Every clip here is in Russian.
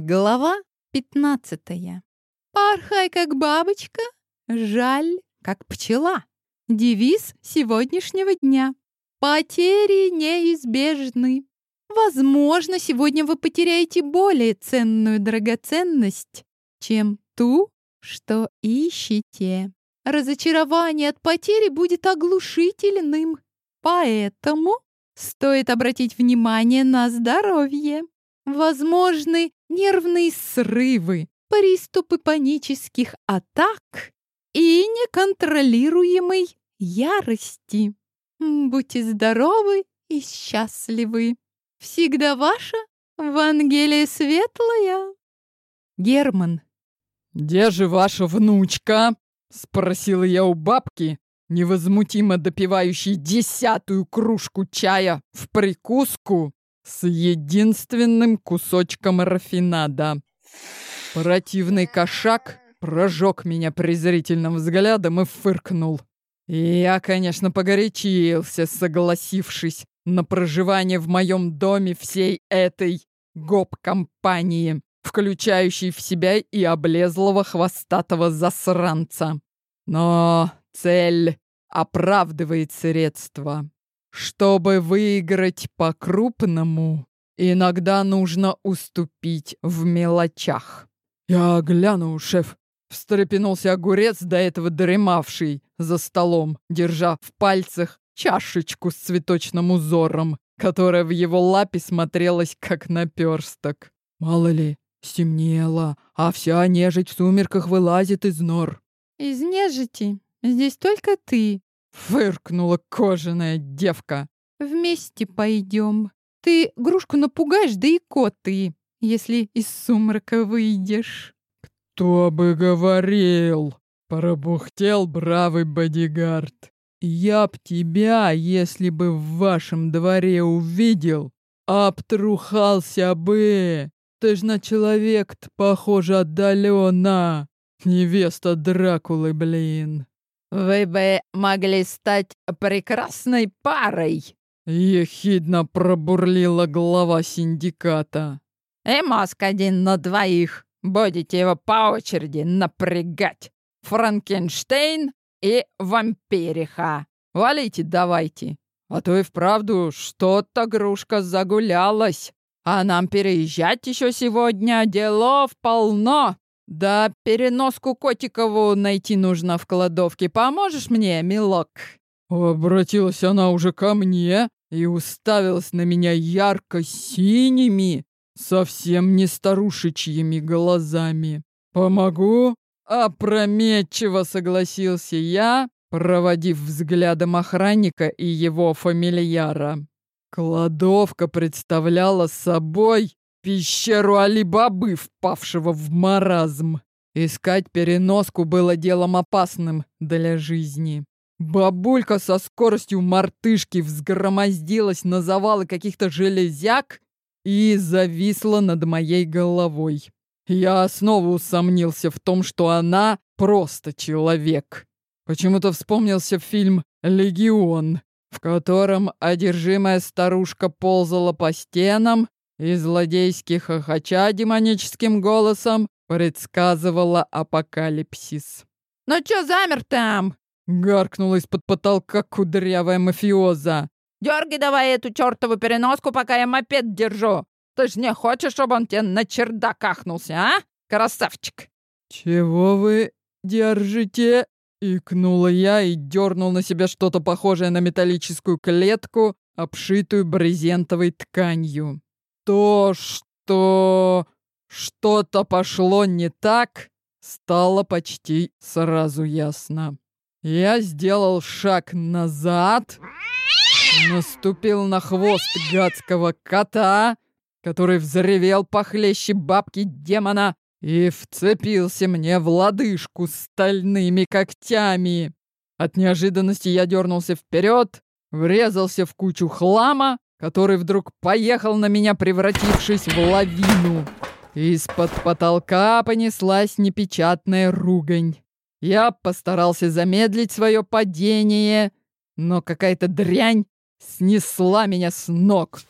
Глава 15. Порхай как бабочка, жаль как пчела. Девиз сегодняшнего дня. Потери неизбежны. Возможно, сегодня вы потеряете более ценную драгоценность, чем ту, что ищете. Разочарование от потери будет оглушительным, поэтому стоит обратить внимание на здоровье. Возможны нервные срывы, приступы панических атак и неконтролируемой ярости. Будьте здоровы и счастливы. Всегда ваша Вангелия Светлая. Герман. «Где же ваша внучка?» — спросила я у бабки, невозмутимо допивающей десятую кружку чая в прикуску с единственным кусочком рафинада. Противный кошак прожег меня презрительным взглядом и фыркнул. я, конечно, погорячился, согласившись на проживание в моем доме всей этой гоп-компании, включающей в себя и облезлого хвостатого засранца. Но цель оправдывает средства. Чтобы выиграть по-крупному, иногда нужно уступить в мелочах. Я гляну, шеф. Встрепенулся огурец, до этого дремавший за столом, держа в пальцах чашечку с цветочным узором, которая в его лапе смотрелась как наперсток. Мало ли, стемнело, а вся нежить в сумерках вылазит из нор. Из нежити здесь только ты, Фыркнула кожаная девка. Вместе пойдем. Ты грушку напугаешь, да и коты, если из сумрака выйдешь. Кто бы говорил, пробухтел бравый бодигард. Я б тебя, если бы в вашем дворе увидел, обтрухался бы. Ты ж на человек-то похожа отдаленно. Невеста Дракулы, блин. «Вы бы могли стать прекрасной парой!» Ехидно пробурлила глава синдиката. «И мозг один на двоих. Будете его по очереди напрягать. Франкенштейн и вампириха. Валите давайте. А то и вправду что-то грушка загулялась. А нам переезжать еще сегодня делов полно. «Да переноску Котикову найти нужно в кладовке. Поможешь мне, милок?» Обратилась она уже ко мне и уставилась на меня ярко-синими, совсем не старушечьими глазами. «Помогу?» Опрометчиво согласился я, проводив взглядом охранника и его фамильяра. Кладовка представляла собой пещеру Алибабы, впавшего в маразм. Искать переноску было делом опасным для жизни. Бабулька со скоростью мартышки взгромоздилась на завалы каких-то железяк и зависла над моей головой. Я снова усомнился в том, что она просто человек. Почему-то вспомнился фильм «Легион», в котором одержимая старушка ползала по стенам и злодейски хохоча демоническим голосом предсказывала апокалипсис. «Ну чё замер там?» — гаркнула из-под потолка кудрявая мафиоза. «Дёргай давай эту чёртову переноску, пока я мопед держу. Ты ж не хочешь, чтобы он тебе на чердак ахнулся, а, красавчик?» «Чего вы держите?» — икнула я и дернул на себя что-то похожее на металлическую клетку, обшитую брезентовой тканью. То, что что-то пошло не так, стало почти сразу ясно. Я сделал шаг назад, наступил на хвост гадского кота, который взревел похлеще бабки демона и вцепился мне в лодыжку стальными когтями. От неожиданности я дернулся вперед, врезался в кучу хлама, который вдруг поехал на меня, превратившись в лавину. Из-под потолка понеслась непечатная ругань. Я постарался замедлить свое падение, но какая-то дрянь снесла меня с ног.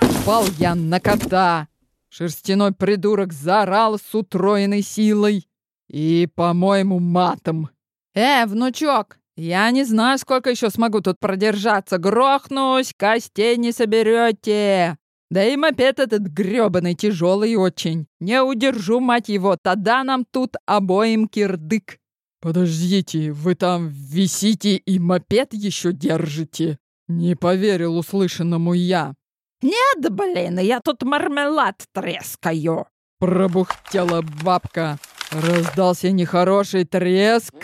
Упал я на кота, Шерстяной придурок заорал с утроенной силой и, по-моему, матом. «Э, внучок, я не знаю, сколько еще смогу тут продержаться. Грохнусь, костей не соберете. Да и мопед этот грёбаный тяжелый очень. Не удержу, мать его, тогда нам тут обоим кирдык. Подождите, вы там висите и мопед еще держите? Не поверил услышанному я. Нет, блин, я тут мармелад трескаю. Пробухтела бабка. Раздался нехороший треск.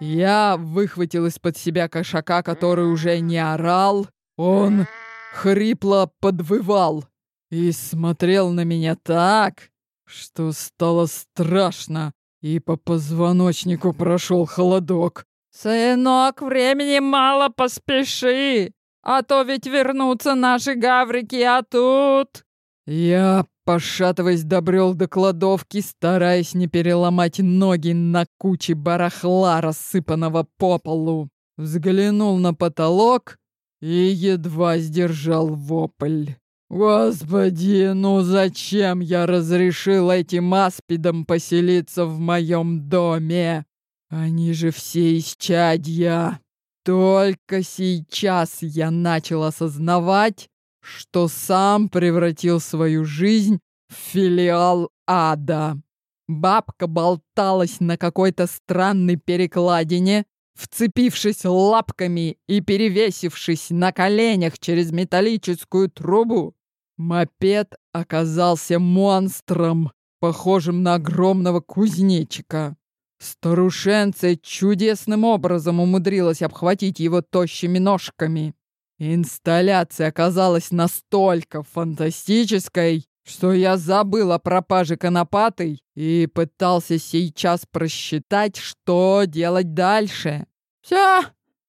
Я выхватил из-под себя кошака, который уже не орал. Он хрипло подвывал и смотрел на меня так, что стало страшно, и по позвоночнику прошел холодок. «Сынок, времени мало, поспеши, а то ведь вернутся наши гаврики, а тут...» Я, пошатываясь, добрел до кладовки, стараясь не переломать ноги на куче барахла, рассыпанного по полу. Взглянул на потолок и едва сдержал вопль. «Господи, ну зачем я разрешил этим аспидам поселиться в моем доме? Они же все исчадья!» Только сейчас я начал осознавать, что сам превратил свою жизнь в филиал ада. Бабка болталась на какой-то странной перекладине, вцепившись лапками и перевесившись на коленях через металлическую трубу. Мопед оказался монстром, похожим на огромного кузнечика. Старушенция чудесным образом умудрилась обхватить его тощими ножками. Инсталляция оказалась настолько фантастической, что я забыл о пропаже конопатой и пытался сейчас просчитать, что делать дальше. «Все,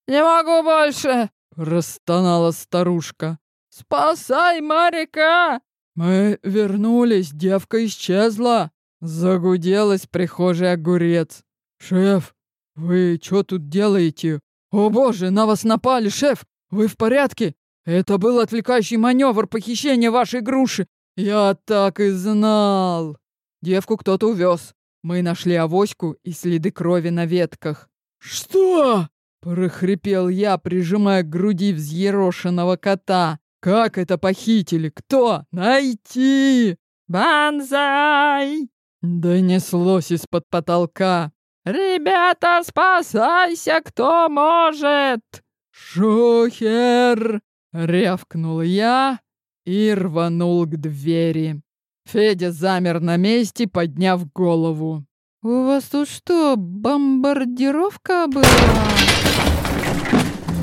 не могу больше!» — простонала старушка. «Спасай Марика!» «Мы вернулись, девка исчезла!» Загуделась прихожий огурец. «Шеф, вы что тут делаете? О боже, на вас напали, шеф! Вы в порядке? Это был отвлекающий маневр похищения вашей груши. Я так и знал. Девку кто-то увез. Мы нашли авоську и следы крови на ветках. Что? прохрипел я, прижимая к груди взъерошенного кота. Как это похитили? Кто? Найти! Банзай! Донеслось из-под потолка. «Ребята, спасайся, кто может!» «Шухер!» — рявкнул я и рванул к двери. Федя замер на месте, подняв голову. «У вас тут что, бомбардировка была?»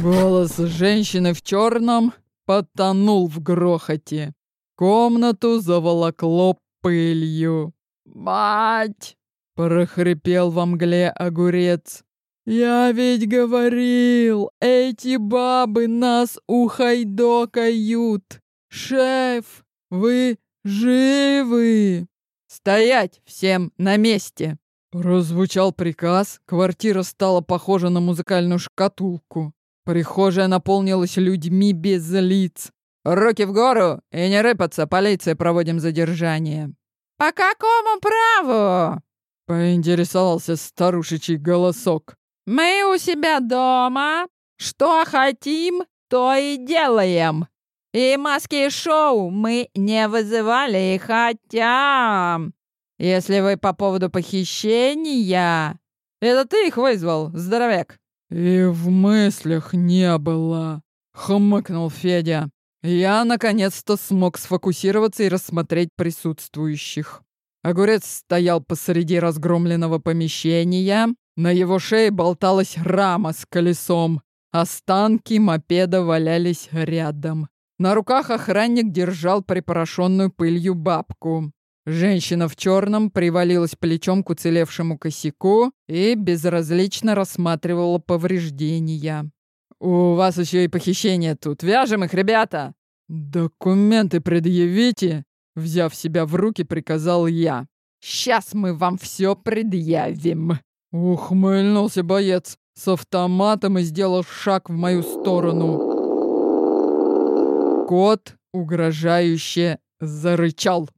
Голос женщины в черном потонул в грохоте. Комнату заволокло пылью. «Мать!» — прохрипел во мгле огурец. «Я ведь говорил, эти бабы нас ухайдокают! Шеф, вы живы!» «Стоять всем на месте!» Прозвучал приказ, квартира стала похожа на музыкальную шкатулку. Прихожая наполнилась людьми без лиц. «Руки в гору и не рыпаться, полиция проводим задержание». «По какому праву?» — поинтересовался старушечий голосок. Мы у себя дома. Что хотим, то и делаем. И маски-шоу мы не вызывали, хотя... Если вы по поводу похищения... Это ты их вызвал, здоровяк? И в мыслях не было, хмыкнул Федя. Я наконец-то смог сфокусироваться и рассмотреть присутствующих. Огурец стоял посреди разгромленного помещения, на его шее болталась рама с колесом. Останки мопеда валялись рядом. На руках охранник держал припорошенную пылью бабку. Женщина в черном привалилась плечом к уцелевшему косяку и безразлично рассматривала повреждения. «У вас еще и похищение тут. Вяжем их, ребята!» «Документы предъявите!» Взяв себя в руки, приказал я. «Сейчас мы вам все предъявим!» Ухмыльнулся боец с автоматом и сделал шаг в мою сторону. Кот угрожающе зарычал.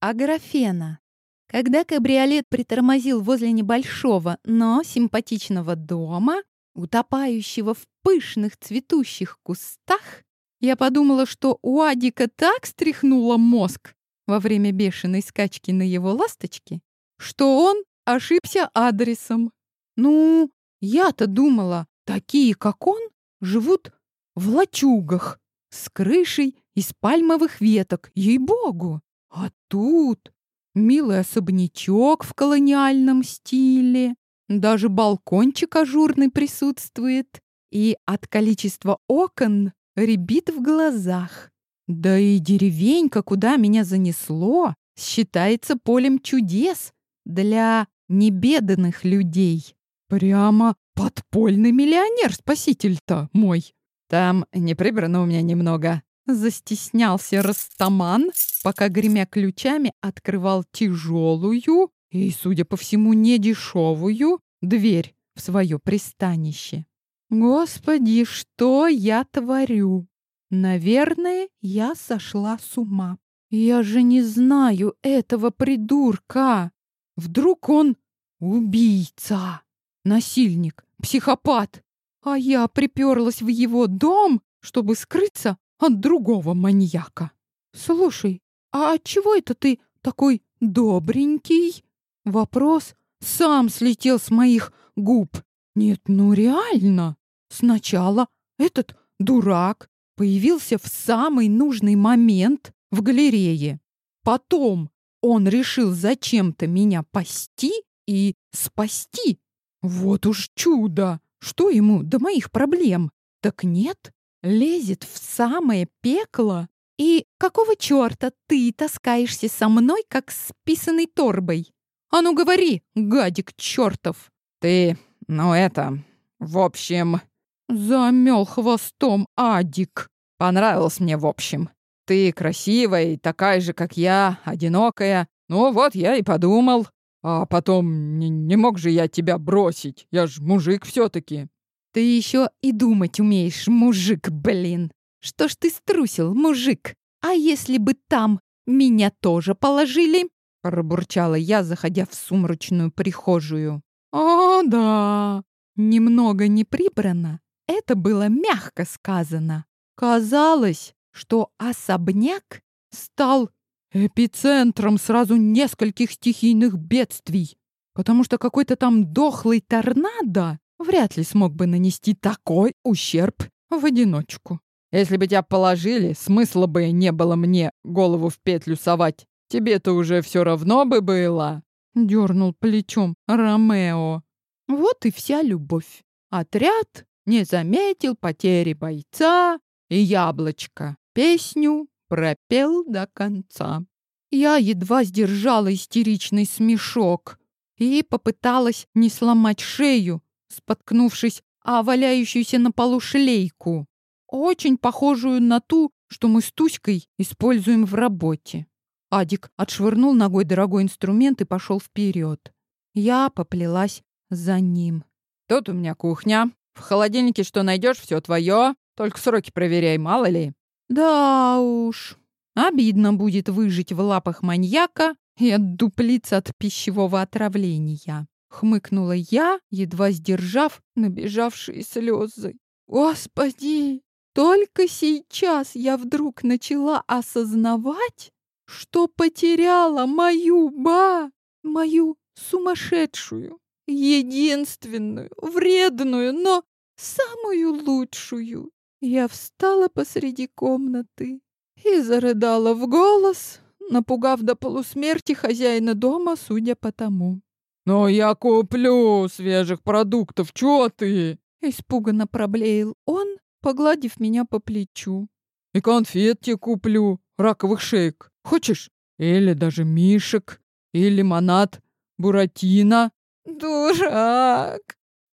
Аграфена. Когда кабриолет притормозил возле небольшого, но симпатичного дома, утопающего в пышных цветущих кустах, я подумала, что у Адика так стряхнуло мозг во время бешеной скачки на его ласточке, что он ошибся адресом. Ну, я-то думала, такие, как он, живут в лачугах с крышей из пальмовых веток, ей-богу. А тут милый особнячок в колониальном стиле, даже балкончик ажурный присутствует, и от количества окон рябит в глазах. Да и деревенька, куда меня занесло, считается полем чудес для небеданных людей. Прямо подпольный миллионер-спаситель-то мой. Там не прибрано у меня немного. Застеснялся Растаман, пока, гремя ключами, открывал тяжелую и, судя по всему, недешевую дверь в свое пристанище. Господи, что я творю? Наверное, я сошла с ума. Я же не знаю этого придурка. Вдруг он убийца, насильник, психопат, а я приперлась в его дом, чтобы скрыться от другого маньяка. Слушай, а чего это ты такой добренький? Вопрос сам слетел с моих губ. Нет, ну реально. Сначала этот дурак появился в самый нужный момент в галерее. Потом он решил зачем-то меня пасти и спасти. Вот уж чудо! Что ему до моих проблем? Так нет, лезет в самое пекло. И какого черта ты таскаешься со мной, как с писаной торбой? А ну говори, гадик чертов! Ты, ну это, в общем... Замел хвостом Адик. Понравилось мне в общем. Ты красивая и такая же, как я, одинокая. Ну вот я и подумал. А потом не, не мог же я тебя бросить. Я ж мужик все таки Ты еще и думать умеешь, мужик, блин. Что ж ты струсил, мужик? А если бы там меня тоже положили? Пробурчала я, заходя в сумрачную прихожую. О, да, немного не прибрано, это было мягко сказано. Казалось, что особняк стал эпицентром сразу нескольких стихийных бедствий, потому что какой-то там дохлый торнадо вряд ли смог бы нанести такой ущерб в одиночку. Если бы тебя положили, смысла бы не было мне голову в петлю совать. Тебе-то уже все равно бы было. Дернул плечом Ромео. Вот и вся любовь. Отряд не заметил потери бойца, и яблочко песню пропел до конца. Я едва сдержала истеричный смешок и попыталась не сломать шею, споткнувшись о валяющуюся на полу шлейку, очень похожую на ту, что мы с Туськой используем в работе. Адик отшвырнул ногой дорогой инструмент и пошел вперед. Я поплелась за ним. «Тут у меня кухня», в холодильнике что найдешь, все твое. Только сроки проверяй, мало ли. Да уж. Обидно будет выжить в лапах маньяка и отдуплиться от пищевого отравления. Хмыкнула я, едва сдержав набежавшие слезы. Господи, только сейчас я вдруг начала осознавать, что потеряла мою ба, мою сумасшедшую, единственную, вредную, но самую лучшую. Я встала посреди комнаты и зарыдала в голос, напугав до полусмерти хозяина дома, судя по тому. «Но я куплю свежих продуктов, чё ты?» Испуганно проблеял он, погладив меня по плечу. «И конфет тебе куплю, раковых шейк. Хочешь? Или даже мишек, и лимонад, буратино». «Дурак!»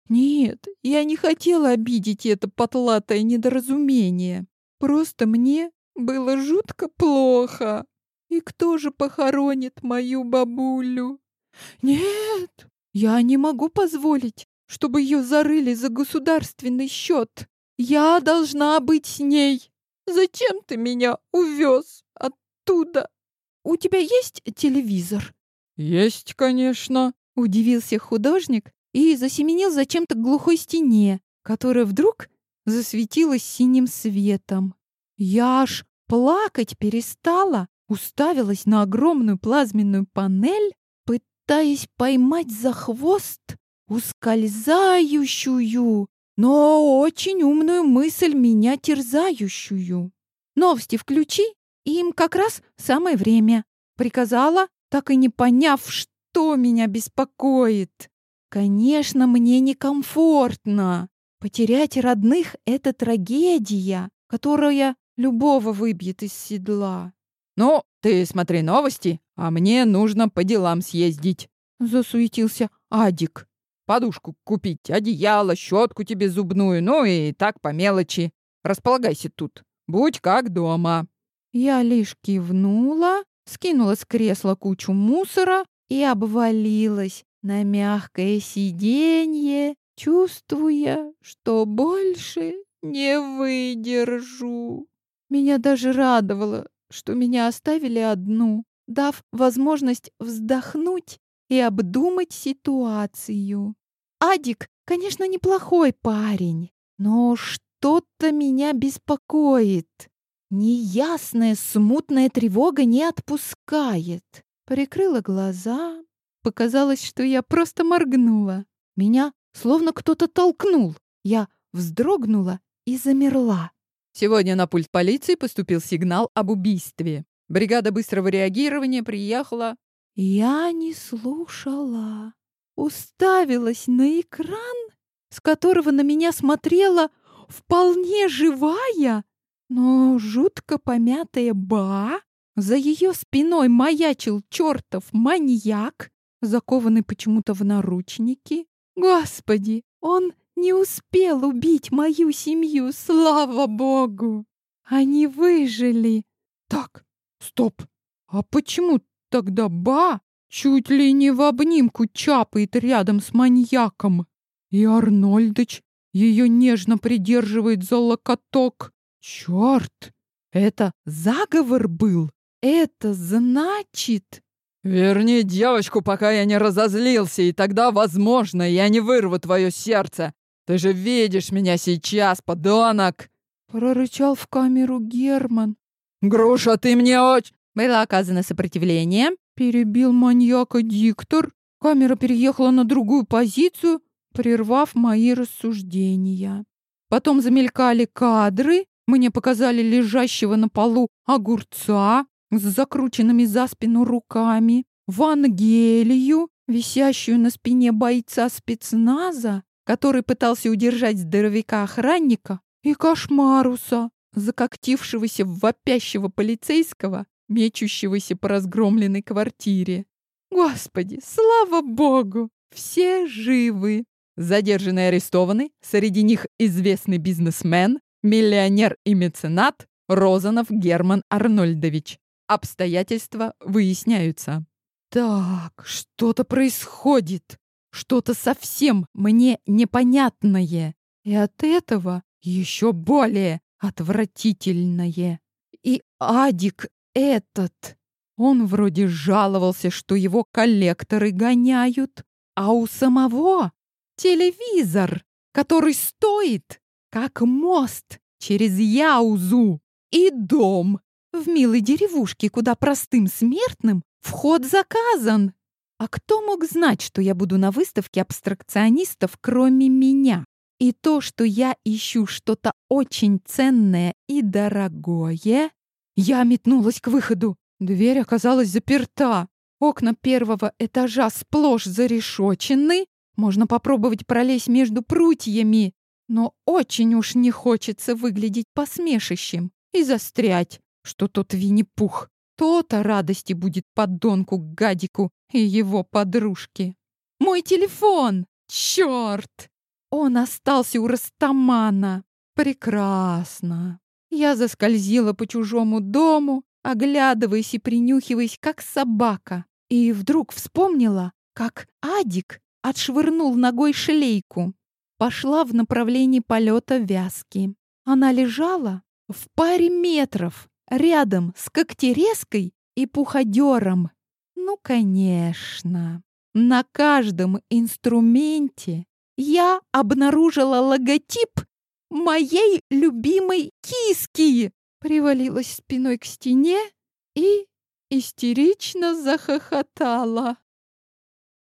Нет, я не хотела обидеть это потлатое недоразумение. Просто мне было жутко плохо. И кто же похоронит мою бабулю? Нет, я не могу позволить, чтобы ее зарыли за государственный счет. Я должна быть с ней. Зачем ты меня увез оттуда? у тебя есть телевизор?» «Есть, конечно», — удивился художник и засеменил зачем-то к глухой стене, которая вдруг засветилась синим светом. Я аж плакать перестала, уставилась на огромную плазменную панель, пытаясь поймать за хвост ускользающую, но очень умную мысль меня терзающую. Новости включи, им как раз самое время. Приказала, так и не поняв, что меня беспокоит. Конечно, мне некомфортно. Потерять родных — это трагедия, которая любого выбьет из седла. «Ну, ты смотри новости, а мне нужно по делам съездить», — засуетился Адик. «Подушку купить, одеяло, щетку тебе зубную, ну и так по мелочи. Располагайся тут. Будь как дома». Я лишь кивнула, скинула с кресла кучу мусора и обвалилась на мягкое сиденье, чувствуя, что больше не выдержу. Меня даже радовало, что меня оставили одну, дав возможность вздохнуть и обдумать ситуацию. Адик, конечно, неплохой парень, но что-то меня беспокоит. Неясная, смутная тревога не отпускает. Прикрыла глаза. Показалось, что я просто моргнула. Меня словно кто-то толкнул. Я вздрогнула и замерла. Сегодня на пульт полиции поступил сигнал об убийстве. Бригада быстрого реагирования приехала. Я не слушала. Уставилась на экран, с которого на меня смотрела вполне живая, но жутко помятая Ба. За ее спиной маячил чертов маньяк, закованный почему-то в наручники. Господи, он не успел убить мою семью, слава богу! Они выжили. Так, стоп. А почему тогда Ба чуть ли не в обнимку чапает рядом с маньяком? И Арнольдыч ее нежно придерживает за локоток. Черт! Это заговор был? Это значит... Верни девочку, пока я не разозлился, и тогда, возможно, я не вырву твое сердце. Ты же видишь меня сейчас, подонок!» Прорычал в камеру Герман. «Груша, ты мне очень...» Было оказано сопротивление. Перебил маньяка диктор. Камера переехала на другую позицию, прервав мои рассуждения. Потом замелькали кадры. Мне показали лежащего на полу огурца с закрученными за спину руками, Вангелию, висящую на спине бойца спецназа, который пытался удержать здоровяка-охранника, и Кошмаруса, закоктившегося вопящего полицейского, мечущегося по разгромленной квартире. Господи, слава богу, все живы. Задержанные арестованы, среди них известный бизнесмен, миллионер и меценат Розанов Герман Арнольдович. Обстоятельства выясняются. Так, что-то происходит. Что-то совсем мне непонятное. И от этого еще более отвратительное. И Адик этот. Он вроде жаловался, что его коллекторы гоняют, а у самого телевизор, который стоит, как мост через Яузу, и дом в милой деревушке, куда простым смертным вход заказан. А кто мог знать, что я буду на выставке абстракционистов, кроме меня? И то, что я ищу что-то очень ценное и дорогое... Я метнулась к выходу. Дверь оказалась заперта. Окна первого этажа сплошь зарешочены. Можно попробовать пролезть между прутьями. Но очень уж не хочется выглядеть посмешищем и застрять, что тот Винни-Пух. То-то радости будет подонку Гадику и его подружке. Мой телефон! Черт! Он остался у Растамана. Прекрасно. Я заскользила по чужому дому, оглядываясь и принюхиваясь, как собака. И вдруг вспомнила, как Адик отшвырнул ногой шлейку. Пошла в направлении полета вязки. Она лежала в паре метров рядом с когтерезкой и пуходером. Ну, конечно. На каждом инструменте я обнаружила логотип моей любимой киски. Привалилась спиной к стене и истерично захохотала.